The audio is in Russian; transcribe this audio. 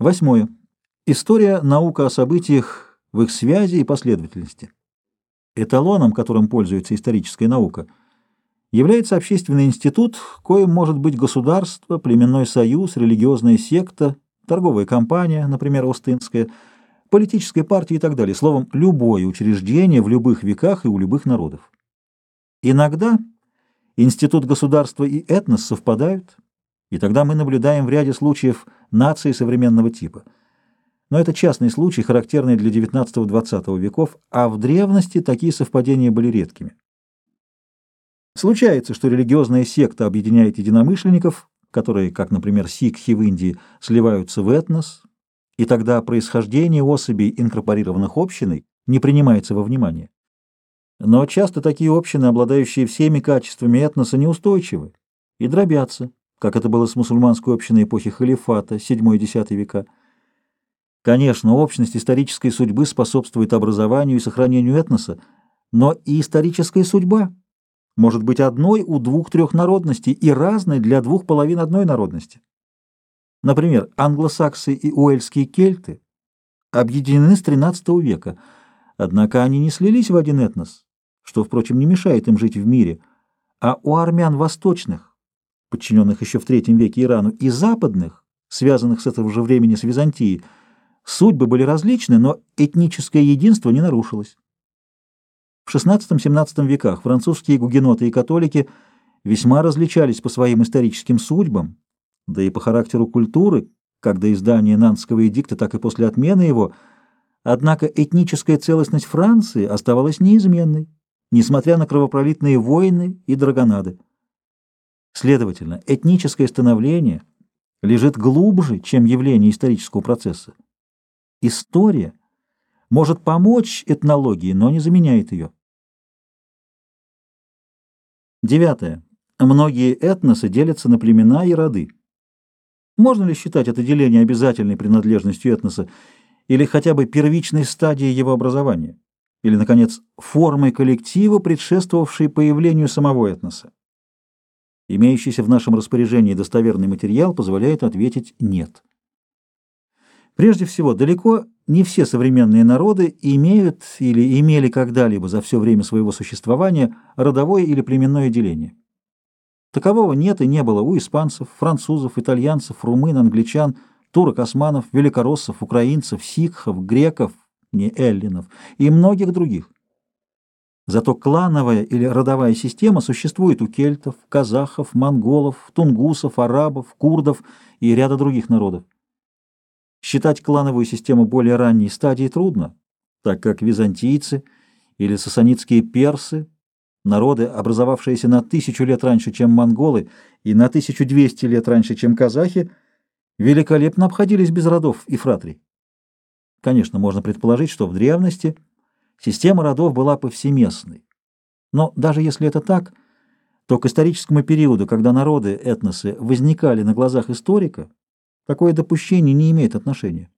Восьмое. История наука о событиях в их связи и последовательности. Эталоном, которым пользуется историческая наука, является общественный институт, коим может быть государство, племенной союз, религиозная секта, торговая компания, например, Остинская, политическая партия и так далее. Словом, любое учреждение в любых веках и у любых народов. Иногда институт государства и этнос совпадают, и тогда мы наблюдаем в ряде случаев нации современного типа. Но это частный случай, характерный для XIX-XX веков, а в древности такие совпадения были редкими. Случается, что религиозная секта объединяет единомышленников, которые, как, например, сикхи в Индии, сливаются в этнос, и тогда происхождение особей, инкорпорированных общиной, не принимается во внимание. Но часто такие общины, обладающие всеми качествами этноса, неустойчивы и дробятся, как это было с мусульманской общиной эпохи халифата, VII-X века. Конечно, общность исторической судьбы способствует образованию и сохранению этноса, но и историческая судьба может быть одной у двух-трех народностей и разной для двух половин одной народности. Например, англосаксы и уэльские кельты объединены с XIII века, однако они не слились в один этнос, что, впрочем, не мешает им жить в мире, а у армян восточных, подчиненных еще в III веке Ирану, и западных, связанных с этого же времени с Византией, судьбы были различны, но этническое единство не нарушилось. В XVI-XVII веках французские гугеноты и католики весьма различались по своим историческим судьбам, да и по характеру культуры, как до издания Нанского эдикта, так и после отмены его, однако этническая целостность Франции оставалась неизменной, несмотря на кровопролитные войны и драгонады. Следовательно, этническое становление лежит глубже, чем явление исторического процесса. История может помочь этнологии, но не заменяет ее. Девятое. Многие этносы делятся на племена и роды. Можно ли считать это деление обязательной принадлежностью этноса или хотя бы первичной стадией его образования? Или, наконец, формой коллектива, предшествовавшей появлению самого этноса? Имеющийся в нашем распоряжении достоверный материал позволяет ответить «нет». Прежде всего, далеко не все современные народы имеют или имели когда-либо за все время своего существования родовое или племенное деление. Такового нет и не было у испанцев, французов, итальянцев, румын, англичан, турок, османов, великороссов, украинцев, сикхов, греков, не эллинов и многих других. Зато клановая или родовая система существует у кельтов, казахов, монголов, тунгусов, арабов, курдов и ряда других народов. Считать клановую систему более ранней стадии трудно, так как византийцы или сасанитские персы Народы, образовавшиеся на тысячу лет раньше, чем монголы, и на 1200 лет раньше, чем казахи, великолепно обходились без родов и фратрий. Конечно, можно предположить, что в древности система родов была повсеместной. Но даже если это так, то к историческому периоду, когда народы, этносы возникали на глазах историка, такое допущение не имеет отношения.